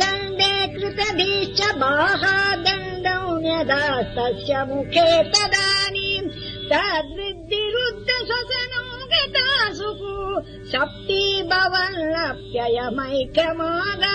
दण्डे कृतभिश्च बाहादण्डौ न्यदास्तस्य मुखे तदानीम् तद्विद्धिरुद्ध श्वसनो गतासुः सप्ती भवन्नप्ययमैकमादा